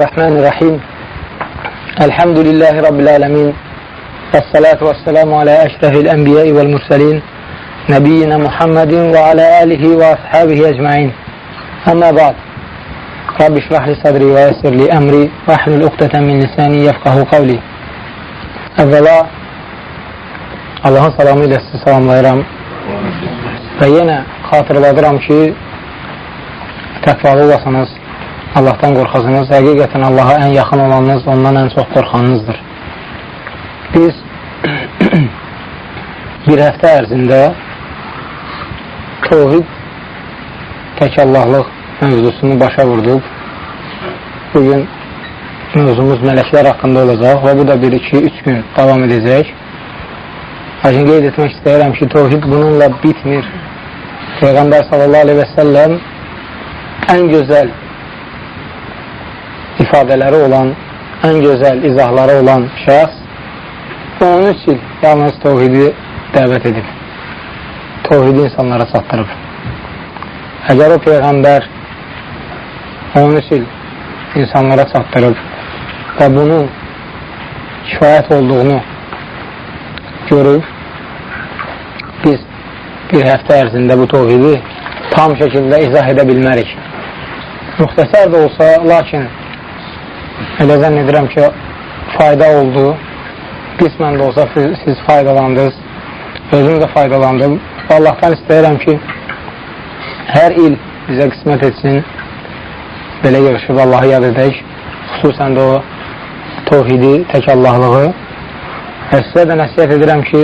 الرحمن الرحيم. الحمد لله رب العالمين والصلاة والسلام على أشرف الأنبياء والمرسلين نبينا محمد وعلى آله وأصحابه أجمعين. أما بعد رب اشرح لي صدري ويسر لي أمري واحلل عقدة من لساني يفقه قولي. Əvvəla Allahın salamı ilə sizi salamlayıram və yenə xatırladıram ki təqvalı olasınız Allahdan qorxasınız. Həqiqətən Allaha ən yaxın olanınız, ondan ən çox qorxanınızdır. Biz bir həftə ərzində Tohid tək Allahlıq mövzusunu başa vurduq. Bugün mövzumuz mələklər haqqında olacaq və bu da 1-2-3 gün davam edəcək. Lakin qeyd etmək istəyirəm ki, Tohid bununla bitmir. Peyğəmbər sallallahu aleyhi və səlləm ən gözəl ifadələri olan, ən gözəl izahları olan şəxs 13 il yalnız Tohidi dəvət edib. Tohidi insanlara çatdırıb. Əgər o Peyğəmbər 13 il insanlara çatdırıb və bunun kifayət olduğunu görüb, biz bir həftə ərzində bu tohidi tam şəkildə izah edə bilmərik. Müxtəsər də olsa, lakin elə zənn edirəm ki, fayda oldu. Qismən də olsa siz faydalandınız, özüm də faydalandım. Allahdan istəyirəm ki, hər il bizə qismət etsin, belə yığışıb Allahı yad edək, xüsusən də o tohidi, tək Allahlığı və sizə də nəsiyyət edirəm ki,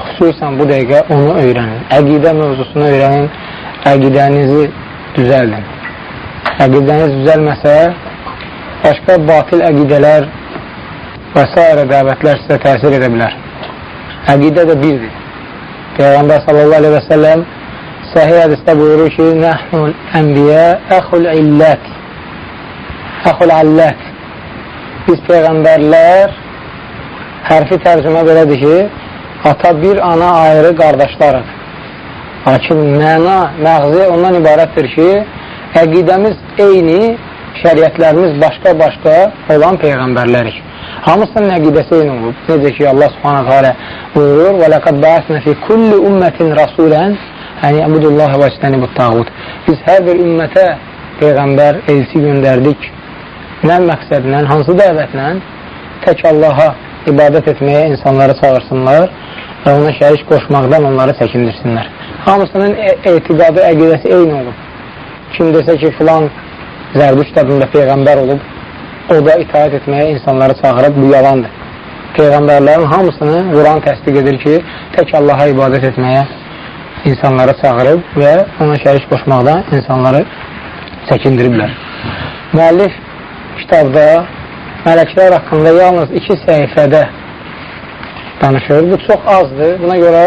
xüsusən bu dəqiqə onu öyrənin, əqidə mövzusunu öyrənin, əqidənizi düzəldin. Əqidəniz düzəlməsə, başqa batil əqidələr və s. dəvətlər sizə təsir edə bilər. Əqidə də birdir. Peyğəmbər sallallahu aleyhi və səlləm səhiyyə hədisdə buyurur ki, Nəhnul ənbiyə əxul illət Əxul allət Biz Peyğəmbərlər hərfi tərcümə belədir ki, ata bir ana ayrı qardaşlarıq. Lakin məna, məğzi ondan ibarətdir ki, əqidəmiz eyni, şəriətlərimiz başqa-başqa olan peyğəmbərlərik. Hamısının əqidəsi eyni olub. Necə ki, Allah subhanahu teala buyurur, və ləqəd bəəsnə fi kulli ümmətin rasulən əni əbudullahi və istənibut tağut. Biz hər bir ümmətə peyğəmbər elçi göndərdik. Nə məqsədlə, hansı dəvətlə? Tək Allaha ibadət etməyə insanları çağırsınlar və ona şərik qoşmaqdan onları çəkindirsinlər. Hamısının e-, etiqadı, əqidəsi eyni olub. Kim desə ki, filan Zərdüş adında Peyğəmbər olub, o da itaət etməyə insanları çağırıb, bu yalandır. Peyğəmbərlərin hamısını Quran təsdiq edir ki, tək Allaha ibadət etməyə insanları çağırıb və ona şərik qoşmaqdan insanları çəkindiriblər. Müəllif kitabda mələklər haqqında yalnız iki səhifədə danışır. Bu çox azdır. Buna görə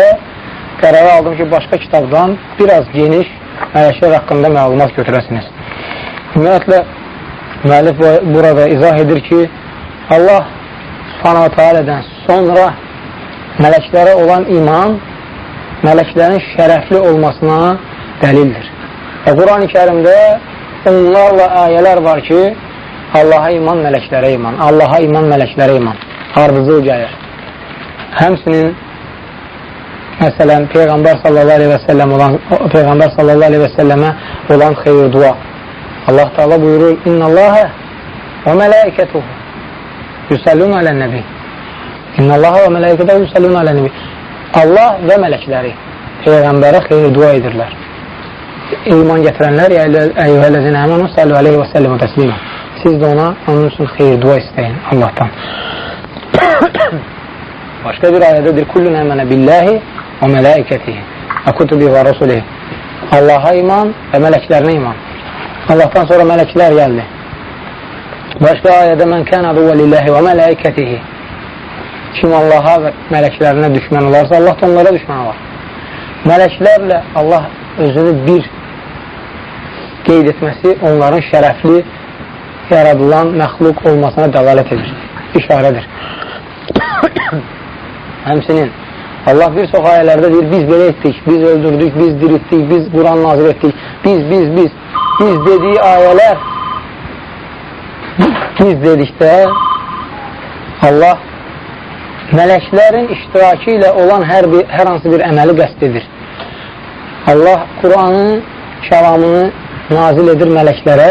qərar aldım ki, başqa kitabdan biraz geniş mələklər haqqında məlumat götürəsiniz. Ümumiyyətlə, müəllif burada izah edir ki, Allah subhanahu teala'dən sonra mələklərə olan iman mələklərin şərəfli olmasına dəlildir. Və Quran-ı kərimdə onlarla ayələr var ki, Allaha iman, mələklərə iman, Allaha iman, mələklərə iman, ardıcıl gəlir. Həmsinin, məsələn, Peyğəmbər sallallahu aleyhi və səlləm olan, Peyğəmbər sallallahu aleyhi və səlləmə olan xeyir dua. Allah Teala buyurur, İnna Allahə və mələikətuhu yüsəllun alə nəbi. İnna Allahə və mələikətuhu yüsəllun alə nəbi. Allah və mələkləri Peyğəmbərə xeyir dua edirlər. İman gətirənlər, əyyuhələzin əmənu sallu aleyhi və səlləmə təslimə. Siz də ona, onun üçün xeyir dua istəyin Allahdan. Başqa bir ayədədir. Kullun əmənə billəhi və mələikətihi və kutubi və rasulihi. Allaha iman və mələklərinə iman. Allahdan sonra mələklər gəldi. Başqa ayədə mən kən aduvə lilləhi və mələikətihi. Kim Allaha və mələklərinə düşmən olarsa, Allah da onlara düşmən olar. Mələklərlə Allah özünü bir qeyd etməsi onların şərəfli yaradılan məxluq olmasına dəlalət edir, işarədir. Həmsinin Allah bir çox ayələrdə deyir, biz belə etdik, biz öldürdük, biz diritdik, biz Quran nazir etdik, biz, biz, biz, biz dediyi ayələr biz dedikdə Allah mələklərin iştirakı ilə olan hər, bir, hər hansı bir əməli qəst edir. Allah Quranın kəlamını nazil edir mələklərə,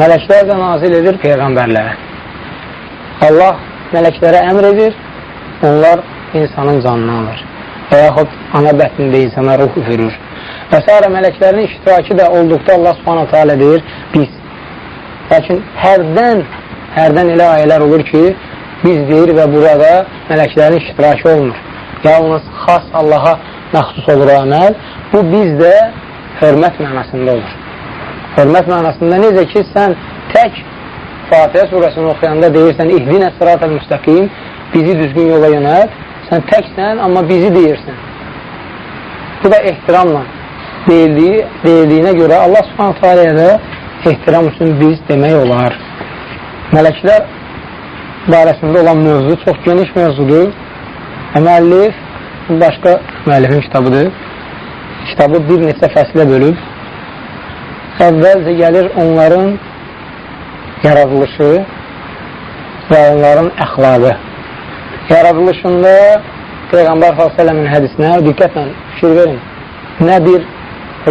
mələklər də nazil edir peyğəmbərlərə. Allah mələklərə əmr edir, onlar insanın canını alır və yaxud ana bətnində insana ruh üfürür. Və s. mələklərin iştirakı da olduqda Allah subhanətə alə deyir, biz. Lakin hərdən, hərdən elə ayələr olur ki, biz deyir və burada mələklərin iştirakı olmur. Yalnız xas Allaha məxsus olur əməl. Bu bizdə hörmət mənasında olur. Hörmət mənasında necə ki, sən tək Fatihə surəsini oxuyanda deyirsən, İhdinə sıratəl müstəqim, bizi düzgün yola yönət, sən təksən, amma bizi deyirsən. Bu da ehtiramla deyildiyi, deyildiyinə görə Allah subhanətə aləyə də ehtiram üçün biz demək olar. Mələklər barəsində olan mövzu çox geniş mövzudur. Müəllif başqa müəllifin kitabıdır. Kitabı bir neçə fəslə bölüb. Əvvəlcə gəlir onların yaradılışı və onların əxlaqı. Yaradılışında Peyğəmbər s.ə.v-in hədisinə diqqətlə fikir verin. Nə bir,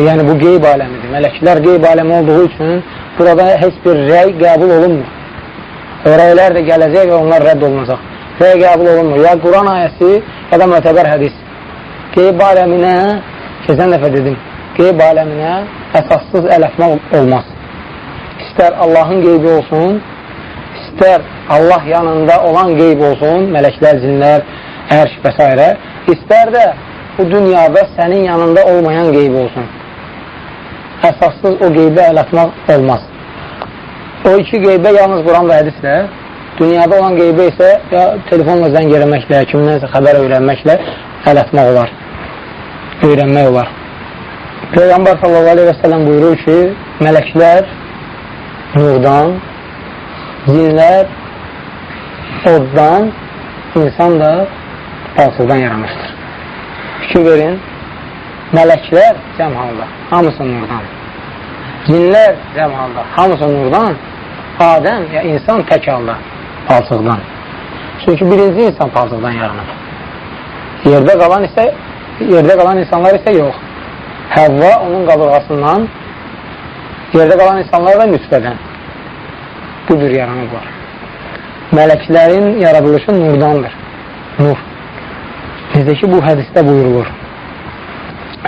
yəni bu qeyb aləmidir. Mələklər qeyb aləmi olduğu üçün burada heç bir rəy qəbul olunmur. Rəylər də gələcək və onlar rədd olunacaq. Rəy qəbul olunmur. Ya Quran ayəsi, ya da mötəbər hədis. Qeyb aləminə, keçən dəfə dedim, qeyb aləminə əsassız əl atmaq olmaz. İstər Allahın qeybi olsun, istər Allah yanında olan qeyb olsun, mələklər, cinlər, ərş və s. İstər də bu dünyada sənin yanında olmayan qeyb olsun. Əsassız o qeybə əl atmaq olmaz. O iki qeybə yalnız Quran və hədislə, dünyada olan qeybə isə ya telefonla zəng eləməklə, kimdənsə xəbər öyrənməklə əl atmaq olar, öyrənmək olar. Peyğəmbər s.a.v. buyurur ki, mələklər nurdan, cinlər oddan, insan da palsızdan yaranmışdır. Fikir verin, mələklər cəm halda, hamısı nurdan. Cinlər cəm halda, hamısı nurdan, Adəm ya insan tək halda, palsıqdan. Çünki birinci insan palsıqdan yaranır. Yerdə qalan isə yerdə qalan insanlar isə yox. Həvva onun qabırğasından yerdə qalan insanlar da nüsfədən. Bu cür yaranıblar. Mələklərin yaradılışı nurdandır. Nur. Necə ki, bu hədisdə buyurulur.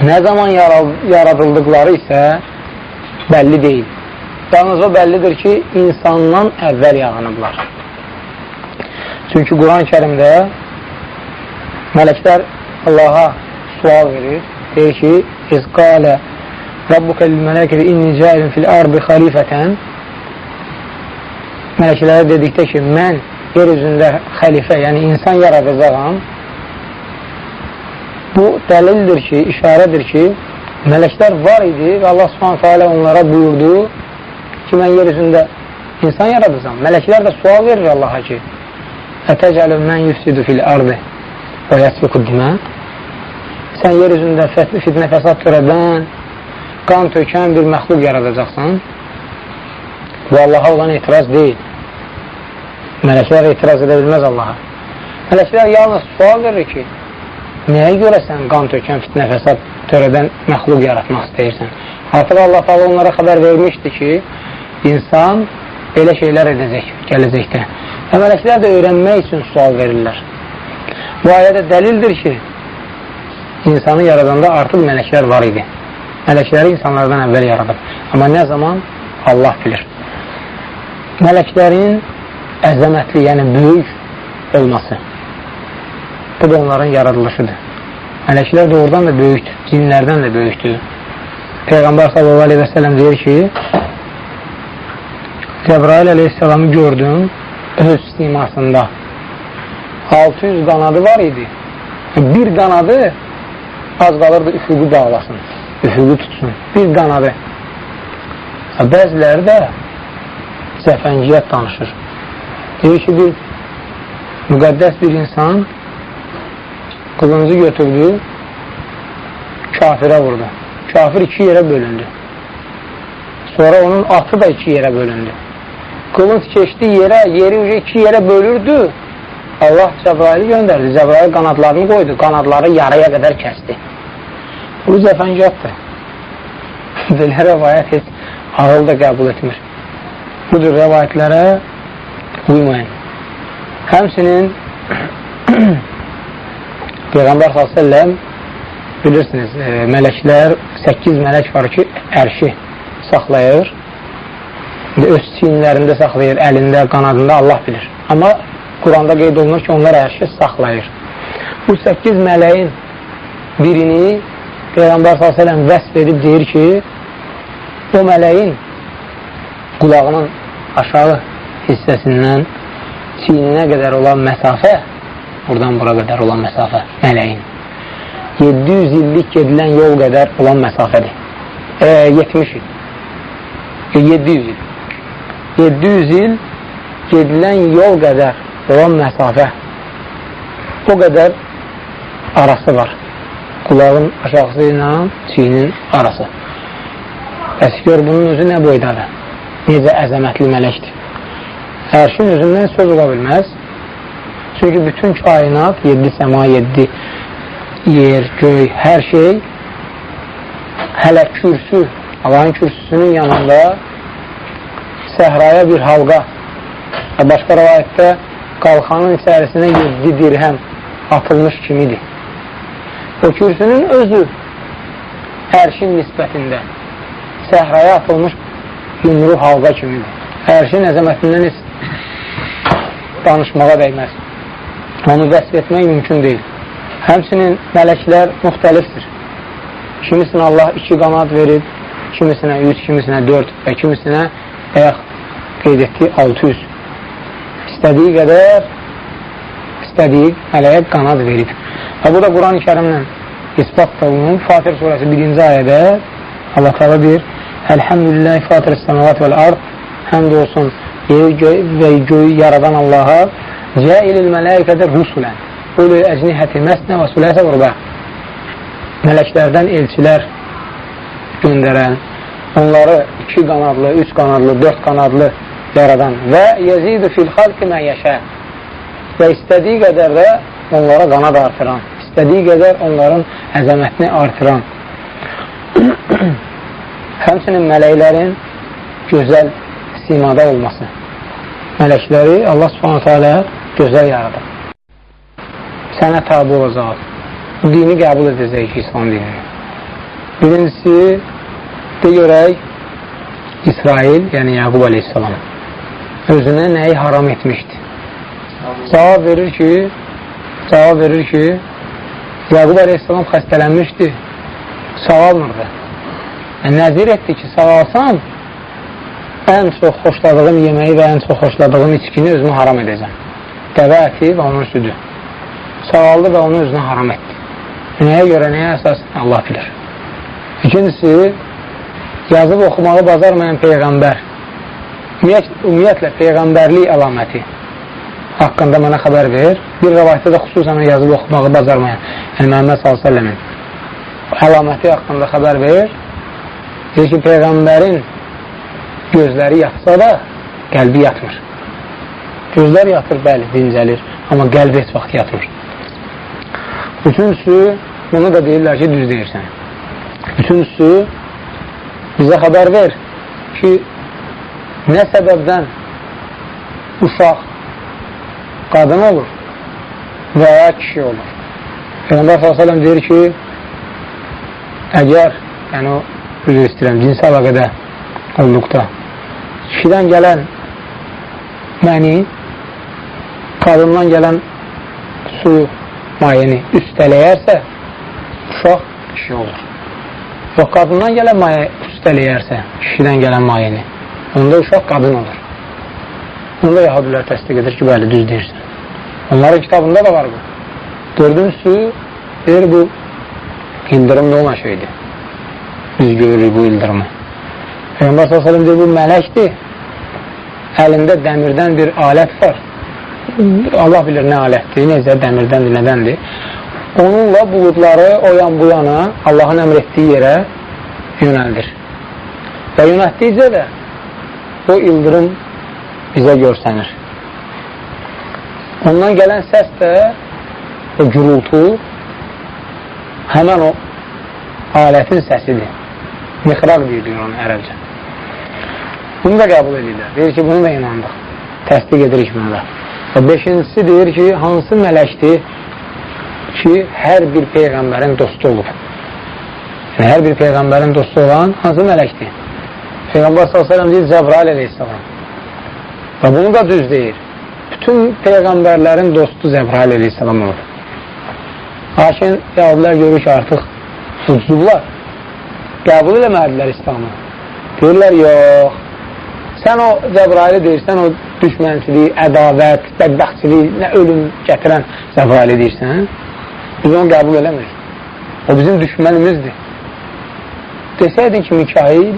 Nə zaman yaradıldıqları isə bəlli deyil. Yalnız o bəllidir ki, insandan əvvəl yağınıblar. Çünki Quran-ı kərimdə mələklər Allaha sual verir. Deyir ki, İzqalə Rabbukə lil-mələkəti inni cəilin fil ardı xalifətən Mələklərə dedikdə ki, mən yer üzündə xəlifə, yəni insan yaradacağam. Bu dəlildir ki, işarədir ki, mələklər var idi və Allah subhanətə alə onlara buyurdu ki, mən yer üzündə insan yaradacam. Mələklər də sual verir Allaha ki, Ətəcəlü mən yüfsidu fil ardı və yəsfiqü dimə Sən yer üzündə fitnə fəsad törədən, qan tökən bir məxluq yaradacaqsan. Bu Allaha olan etiraz deyil. Mələklər etiraz edə bilməz Allaha. Mələklər yalnız sual verir ki, nəyə görə sən qan tökən fitnə fəsad törədən məxluq yaratmaq istəyirsən? Artıq Allah Taala onlara xəbər vermişdi ki, insan belə şeylər edəcək gələcəkdə. Və mələklər də öyrənmək üçün sual verirlər. Bu ayədə dəlildir ki, insanı yaradanda artıq mələklər var idi. Mələkləri insanlardan əvvəl yaradıb. Amma nə zaman? Allah bilir. Mələklərin əzəmətli, yəni böyük olması. Bu da onların yaradılışıdır. Mələklər doğrudan da böyükdür, cinlərdən də böyükdür. Peyğəmbər s.a.v. deyir ki, Cəbrail əleyhissalamı gördüm öz simasında. 600 qanadı var idi. Bir qanadı az qalırdı üfüqü bağlasın, üfüqü tutsun. Bir qanadı. Bəziləri də zəfəngiyyət danışır. Deyir ki, bir müqəddəs bir insan qılıncı götürdü, kafirə vurdu. Kafir iki yerə bölündü. Sonra onun atı da iki yerə bölündü. qılınc keçdi yerə, yeri uca iki yerə bölürdü. Allah Cəbraili göndərdi. Cəbrail qanadlarını qoydu. Qanadları yarıya qədər kəsdi. Bu cəfəngətdir. Belə rəvayət heç ağıl da qəbul etmir. Budur rəvayətlərə uymayın. Həmsinin Peyğəmbər s.ə.v bilirsiniz, e, mələklər 8 mələk var ki, ərşi saxlayır öz çiyinlərində saxlayır, əlində, qanadında Allah bilir. Amma Quranda qeyd olunur ki, onlar hər şey saxlayır. Bu 8 mələyin birini Peyğəmbər s.ə.v vəsb edib deyir ki, o mələyin qulağının aşağı hissəsindən çiyninə qədər olan məsafə, buradan bura qədər olan məsafə mələyin 700 illik gedilən yol qədər olan məsafədir. E, 70 il. E, 700 il. 700 il gedilən yol qədər olan məsafə o qədər arası var. Qulağın aşağısı ilə çiyinin arası. Bəs gör, bunun özü nə boydadır? Necə əzəmətli mələkdir. Ərşin özündən söz ola bilməz. Çünki bütün kainat, 7 səma, 7 yer, göy, hər şey hələ kürsü, Allahın kürsüsünün yanında səhraya bir halqa və başqa rəvayətdə qalxanın içərisinə 7 dirhəm atılmış kimidir. O kürsünün özü ərşin nisbətində səhraya atılmış yumru halqa kimidir. Ərşin əzəmətindən heç danışmağa dəyməz. Onu vəsb etmək mümkün deyil. Həmsinin mələklər müxtəlifdir. Kimisinə Allah iki qanad verib, kimisinə üç, kimisinə dörd və kimisinə ayaq qeyd etdi 600. İstədiyi qədər istədiyi mələyə qanad verib. Və bu da Quran-ı kərimlə ispat da olunub. Fatır surəsi 1-ci ayədə Allah təala deyir: "Elhamdülillahi fatir səmavat vəl ard" Həmd olsun yeri göy və göyü yaradan Allaha Cəilil mələikədə rusulən Ulu əcnihəti məsnə və süləsə vurba Mələklərdən elçilər göndərən onları iki qanadlı, üç qanadlı, dörd qanadlı yaradan və yezidu fil xalqi mə yəşə və istədiyi qədər də onlara qanad artıran, istədiyi qədər onların əzəmətini artıran. Həmçinin mələklərin gözəl simada olması. Mələkləri Allah subhanətə alə gözəl yaradır. Sənə tabi olacaq. Bu dini qəbul edəcək ki, İslam dinini. Birincisi, de görək, İsrail, yəni Yaqub aleyhissalam özünə nəyi haram etmişdi? Cavab verir ki, cavab verir ki, Yaqub Aleyhisselam xəstələnmişdi, sağalmırdı. Yəni, nəzir etdi ki, sağalsam, ən çox xoşladığım yeməyi və ən çox xoşladığım içkini özümü haram edəcəm. Dəvə əti və onun südü. Sağaldı və onu özünə haram etdi. Nəyə görə, nəyə əsas Allah bilir. İkincisi, yazıb oxumağı bacarmayan Peyğəmbər ümumiyyətlə Peyğəmbərlik əlaməti haqqında mənə xəbər ver. Bir rəvayətdə də xüsusən yazıb oxumağı bacarmayan, yəni Məhəmməd s.ə.v-in əlaməti haqqında xəbər ver. Deyir ki, Peyğəmbərin gözləri yatsa da qəlbi yatmır. Gözlər yatır, bəli, dincəlir, amma qəlbi heç vaxt yatmır. Üçüncüsü, bunu da deyirlər ki, düz deyirsən. Üçüncüsü, bizə xəbər ver ki, nə səbəbdən uşaq qadın olur və ya kişi olur. Peyğəmbər s.ə.v deyir ki, əgər, yəni o, üzr istəyirəm, cinsi əlaqədə olduqda kişidən gələn məni, qadından gələn su mayəni üstələyərsə, uşaq kişi olur. Yox, qadından gələn mayə üstələyərsə, kişidən gələn mayəni, onda uşaq qadın olur. Onda yahudilər təsdiq edir ki, bəli, düz deyirsən. Onların kitabında da var bu. Dördüncüsü, deyir bu ildirimli olan şeydir. Biz görürük bu ildirimi. Peyğəmbər s.ə.v deyir, bu mələkdir. Əlində dəmirdən bir alət var. Allah bilir nə alətdir, necə dəmirdəndir, nədəndir. Onunla buludları o yan bu yana Allahın əmr etdiyi yerə yönəldir. Və yönətdikcə də o ildırım bizə görsənir. Ondan gələn səs də o gürultu həmən o alətin səsidir. Mixraq deyilir onu ərəbcə. Bunu da qəbul edirlər. Deyir ki, bunu da inandıq. Təsdiq edirik bunu da. Beşincisi deyir ki, hansı mələkdir ki, hər bir peyğəmbərin dostu olub. Yəni, hər bir peyğəmbərin dostu olan hansı mələkdir? Peyğəmbər s.ə.v deyir, Cəbrail əleyhissalam. Və bunu da düz deyir. Bütün peyğəmbərlərin dostu Cəbrail əleyhissalam olub. Lakin yahudilər görür ki, artıq ucuzublar. Qəbul eləmədilər İslamı. Deyirlər, yox, sən o Cəbraili deyirsən, o düşmənçilik, ədavət, bədbəxtçilik, nə ölüm gətirən Cəbraili deyirsən, biz onu qəbul eləmirik. O bizim düşmənimizdir. Desəydin ki, Mikail,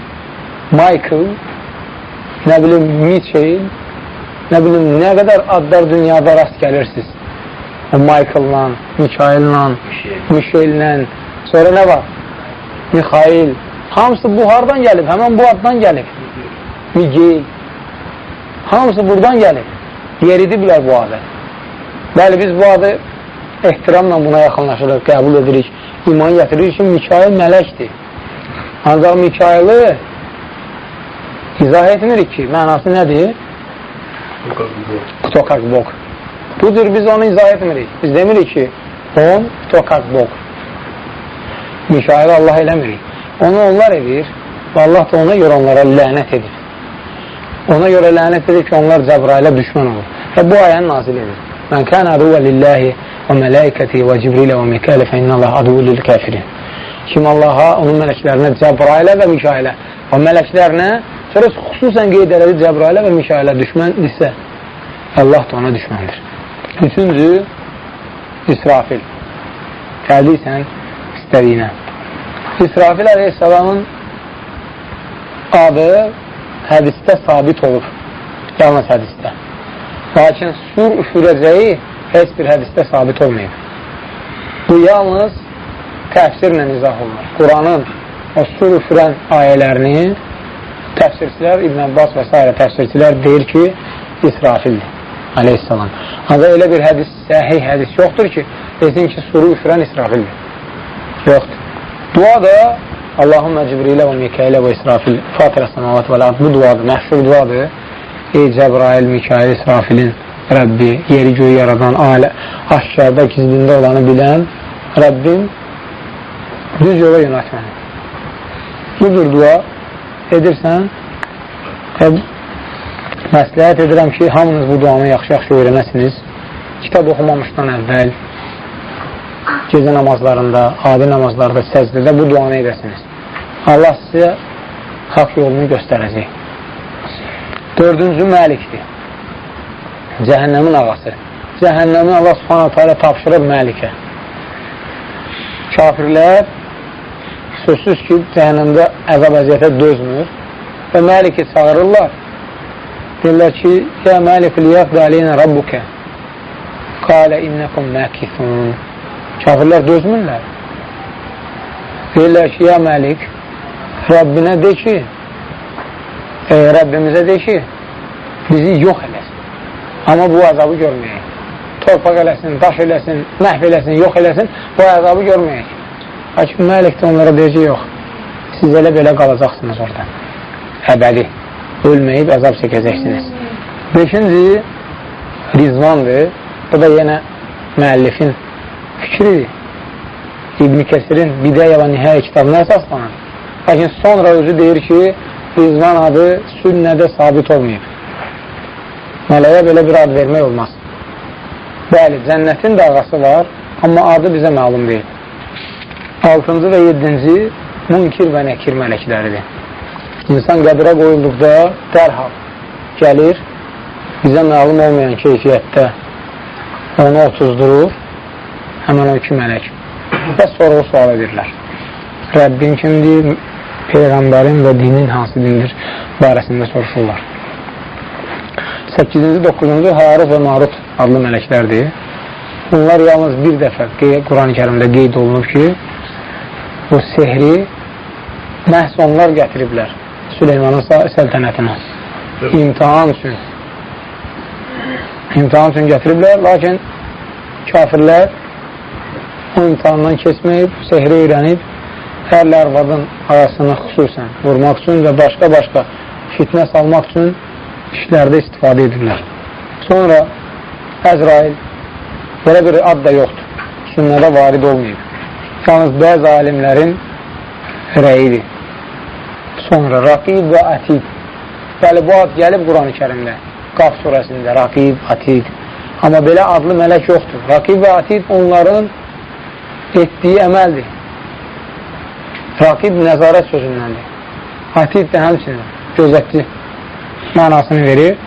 Michael, nə bilim, Mitchell, nə bilim, nə qədər adlar dünyada rast gəlirsiniz. O Michael-la, Mikail-la, Michel-la, sonra nə var? Mikail, hamısı bu hardan gəlib? Həmən bu addan gəlib. Miguel, hamısı buradan gəlir. Yeridiblər bu adı. Bəli, biz bu adı ehtiramla buna yaxınlaşırıq, qəbul edirik, iman gətiririk ki, Mikail mələkdir. Ancaq Mikaili izah etmirik ki, mənası nədir? Kutokakbok. Budur, biz onu izah etmirik. Biz demirik ki, on Kutokakbok. Mikail Allah eləmirik. Onu onlar edir və Allah da ona görə onlara lənət edir. Ona görə lənət edir ki, onlar Cəbrailə düşmən olur. Və bu ayəni nazil edir. Mən kən aduvə lillahi və mələikəti və Cibrilə və Mikələ fə innəllah aduvə lil kəfirin. Kim Allaha, onun mələklərinə Cəbrailə və Mikailə və mələklərinə sonra xüsusən qeyd elədi Cəbrailə və Mikailə düşməndirsə, Allah da ona düşməndir. Üçüncü, İsrafil. Gəldirsən istədiyinə. İsrafil əleyhissalamın adı hədisdə sabit olub. Yalnız hədisdə. Lakin sur üfürəcəyi heç bir hədisdə sabit olmayıb. Bu yalnız təfsirlə izah olunur. Quranın o sur üfürən ayələrini təfsirçilər, İbn Abbas və s. təfsirçilər deyir ki, İsrafildir aleyhissalam. Ancaq elə bir hədis, səhih hədis yoxdur ki, desin ki, suru üfürən İsrafildir. Yoxdur. Dua da Allahümme Cibrilə və Mikailə və İsrafil Fatirə səmavat və bu duadır, məşhur duadır. Ey Cəbrail, Mikail, İsrafilin Rəbbi, yeri göyü yaradan, alə, aşkarda, gizlində olanı bilən Rəbbim düz yola yönət məni. Budur dua edirsən məsləhət edirəm ki, hamınız bu duanı yaxşı-yaxşı öyrənəsiniz. Kitab oxumamışdan əvvəl gecə namazlarında, adi namazlarda, səcdədə bu duanı edəsiniz. Allah sizə haqq yolunu göstərəcək. Dördüncü məlikdir. Cəhənnəmin ağası. Cəhənnəmi Allah subhanətə alə tapşırıb məlikə. Kafirlər sözsüz ki, cəhənnəmdə əzab əziyyətə dözmür və məliki çağırırlar. Deyirlər ki, Ya məlik liyaqdə aleyna rabbukə qalə innəkum məkithun Kafirlər dözmürlər. Deyirlər ki, ya məlik, Rəbbinə de ki, e, Rəbbimizə de ki, bizi yox eləsin. Amma bu azabı görməyək. Torpaq eləsin, daş eləsin, məhv eləsin, yox eləsin, bu azabı görməyək. Lakin məlik də onlara deyəcək, yox. Siz elə belə qalacaqsınız orada. Əbədi. Ölməyib əzab çəkəcəksiniz. Beşinci, rizvandır. Bu da yenə müəllifin fikri İbn Kəsirin Bidəyə və Nihəyə kitabına əsaslanır. Lakin sonra özü deyir ki, Rizvan adı sünnədə sabit olmayıb. Mələyə belə bir ad vermək olmaz. Bəli, cənnətin də ağası var, amma adı bizə məlum deyil. Altıncı və yedinci münkir və nəkir mələkləridir. İnsan qəbirə qoyulduqda dərhal gəlir, bizə məlum olmayan keyfiyyətdə onu otuzdurur həmən o iki mələk və sorğu sual edirlər. Rəbbin kimdir, Peyğəmbərin və dinin hansı dindir barəsində soruşurlar. 8-ci, 9-cu Haruf və Marut adlı mələklərdir. Bunlar yalnız bir dəfə Quran-ı kərimdə qeyd olunub ki, bu sehri məhz onlar gətiriblər Süleymanın səltənətinə imtihan üçün. imtihan üçün gətiriblər, lakin kafirlər o imtihandan keçməyib, sehri öyrənib, ərlə arvadın arasını xüsusən vurmaq üçün və başqa-başqa fitnə salmaq üçün işlərdə istifadə edirlər. Sonra Əzrail belə bir ad da yoxdur, sünnədə varid olmayıb. Yalnız bəzi alimlərin rəyidir. Sonra Raqib və Atid. Bəli, bu ad gəlib Quran-ı kərimdə. Qaf surəsində Raqib, Atid. Amma belə adlı mələk yoxdur. Raqib və Atid onların etdiyi əməldir. Raqib nəzarət sözündəndir. Atid də həmçinin gözətçi mənasını verir.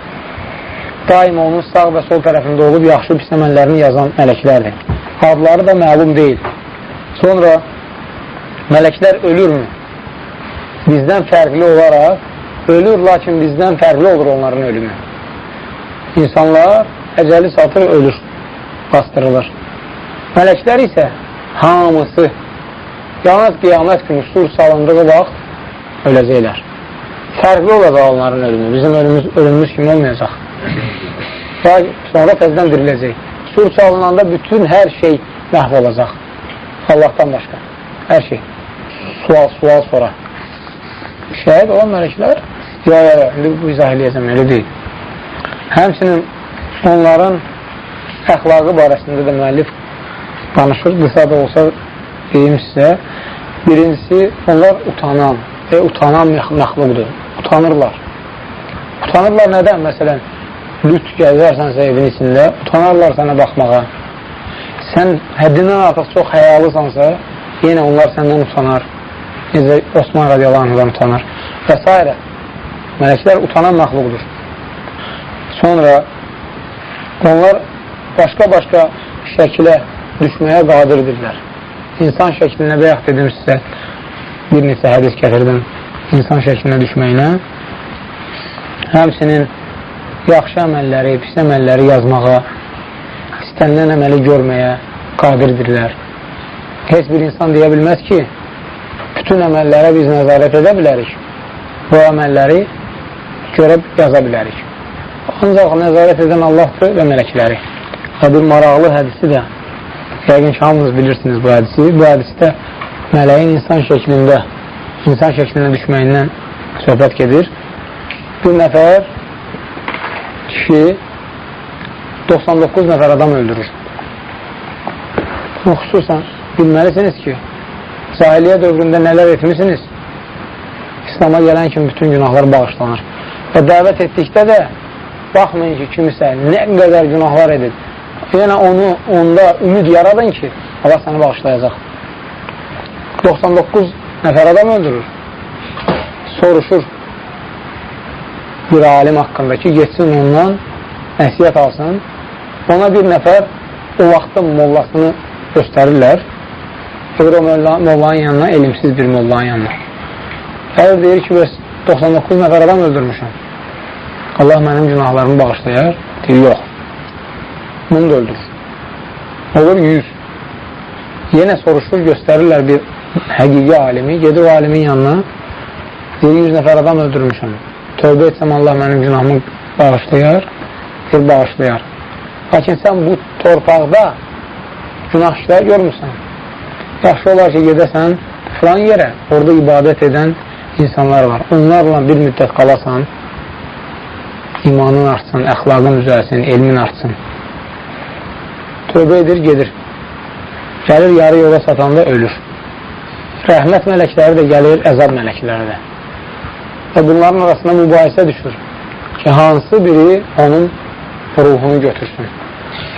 Daima onun sağ və sol tərəfində olub yaxşı pis əməllərini yazan mələklərdir. Adları da məlum deyil. Sonra mələklər ölürmü? Bizdən fərqli olaraq ölür, lakin bizdən fərqli olur onların ölümü. İnsanlar əcəli satır, ölür, bastırılır. Mələklər isə hamısı yalnız qiyamət günü sur salındığı vaxt öləcəklər. Fərqli olacaq onların ölümü. Bizim ölümümüz, ölümümüz kimi olmayacaq. Sonra təzdən diriləcək. Sur çalınanda bütün hər şey məhv olacaq. Allahdan başqa. Hər şey. Sual, sual sonra. Şəhid olan mələklər ya, ya, ya, indi bu izah eləyəcəm, elə deyil. Həmsinin onların əxlaqı barəsində də müəllif danışır, qısa da olsa deyim sizə. Birincisi, onlar utanan və utanan məxluqdur. Utanırlar. Utanırlar nədən? Məsələn, lüt gəzərsənsə evin içində, utanarlar sənə baxmağa. Sən həddindən artıq çox həyalısansa, yenə onlar səndən utanar. Necə Osman radiyalarından utanır və s. Mələklər utanan məxluqdur. Sonra onlar başqa-başqa şəkilə düşməyə qadirdirlər. İnsan şəklinə bayaq dedim sizə, bir neçə hədis gətirdim insan şəklinə düşməyinə. Həmsinin yaxşı əməlləri, pis əməlləri yazmağa, istənilən əməli görməyə qadirdirlər. Heç bir insan deyə bilməz ki, bütün əməllərə biz nəzarət edə bilərik. Bu əməlləri görüb yaza bilərik. Ancaq nəzarət edən Allahdır və mələkləri. Və bir maraqlı hədisi də, yəqin ki, hamınız bilirsiniz bu hədisi. Bu hədisdə mələyin insan şəklində, insan şəklinə düşməyindən söhbət gedir. Bir nəfər kişi 99 nəfər adam öldürür. Xüsusən bilməlisiniz ki, cahiliyə dövründə nələr etmişsiniz? İslam'a gələn kimi bütün günahlar bağışlanır. Və dəvət etdikdə də baxmayın ki, kimisə nə qədər günahlar edib. Yəni onu onda ümid yaradın ki, Allah səni bağışlayacaq. 99 nəfər adam öldürür. Soruşur bir alim haqqında ki, geçsin ondan nəsiyyət alsın. Ona bir nəfər o vaxtın mollasını göstərirlər. Gedir o mollanın yanına, elimsiz bir mollanın yanına. Əgər deyir ki, 99 nəfər adam öldürmüşəm. Allah mənim günahlarımı bağışlayar. Deyir, yox. Bunu da öldürür. Olur 100. Yenə soruşur, göstərirlər bir həqiqi alimi. Gedir o alimin yanına. Deyir, 100 nəfər adam öldürmüşəm. Tövbə etsəm Allah mənim günahımı bağışlayar. Deyir, bağışlayar. Lakin sən bu torpaqda günah işlər görmürsən. Yaxşı olar ki, gedəsən filan yerə, orada ibadət edən insanlar var. Onlarla bir müddət qalasan, imanın artsın, əxlaqın üzəlsin, elmin artsın. Tövbə edir, gedir. Gəlir, yarı yola satanda ölür. Rəhmət mələkləri də gəlir, əzab mələkləri də. Və bunların arasında mübahisə düşür ki, hansı biri onun ruhunu götürsün.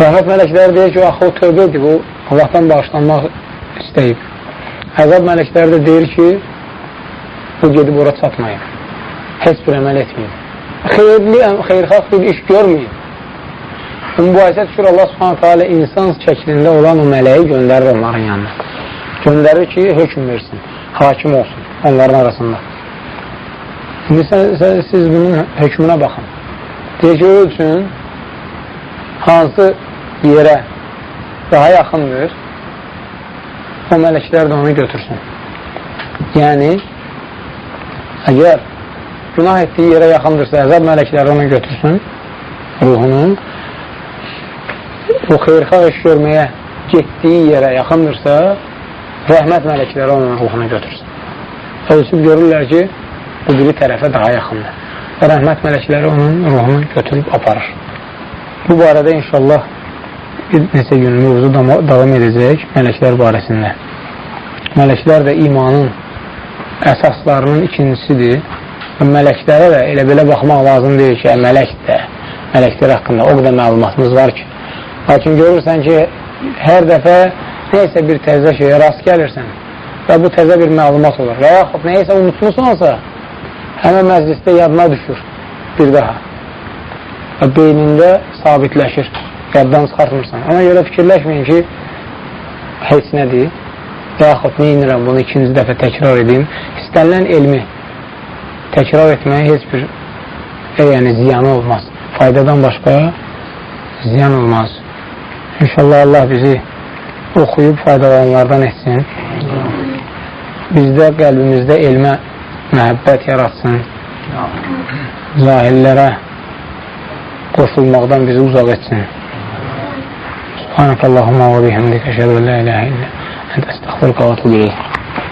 Rəhmət mələkləri deyir ki, axı o tövbə edib, o Allahdan bağışlanmaq istəyib. Əzab mələkləri də deyir ki, bu gedib ora çatmayıb. Heç bir əməl etməyib. Xeyirli, xeyrxalq bir iş görməyib. Mübahisə düşür Allah subhanətə alə insan şəklində olan o mələyi göndərir onların yanına. Göndərir ki, hökm versin, hakim olsun onların arasında. İndi siz bunun hökmünə baxın. Deyir ki, ölçün, hansı yerə daha yaxındır, o mələklər də onu götürsün. Yəni, əgər günah etdiyi yerə yaxındırsa, əzab mələkləri onu götürsün, ruhunu, o xeyrxalq iş görməyə getdiyi yerə yaxındırsa, rəhmət mələkləri onun ruhunu götürsün. Ölçüb görürlər ki, bu biri tərəfə daha yaxındır. Rəhmət mələkləri onun ruhunu götürüb aparır. Bu barədə inşallah bir neçə gün mövzu davam edəcək mələklər barəsində. Mələklər də imanın əsaslarının ikincisidir. Mələklərə də elə belə baxmaq lazım deyil ki, mələk də, mələklər haqqında o qədər məlumatımız var ki. Lakin görürsən ki, hər dəfə neysə bir təzə şeyə rast gəlirsən və bu təzə bir məlumat olur və yaxud neysə unutmusunsa, həmən məclisdə yadına düşür bir daha və beynində sabitləşir, yaddan çıxartmırsan. Ona görə fikirləşməyin ki, heç nədir və yaxud neyinirəm, bunu ikinci dəfə təkrar edeyim. İstənilən elmi təkrar etməyə heç bir e, yəni ziyanı olmaz. Faydadan başqa ziyan olmaz. İnşallah Allah bizi oxuyub faydalananlardan etsin. Bizdə qəlbimizdə elmə məhəbbət yaratsın. Zahillərə qoşulmaqdan bizi uzaq etsin. Subhanəkəllahumma və bihəmdikə şədə lə iləhə illə əndə əstəxfirqə və tubiləyik.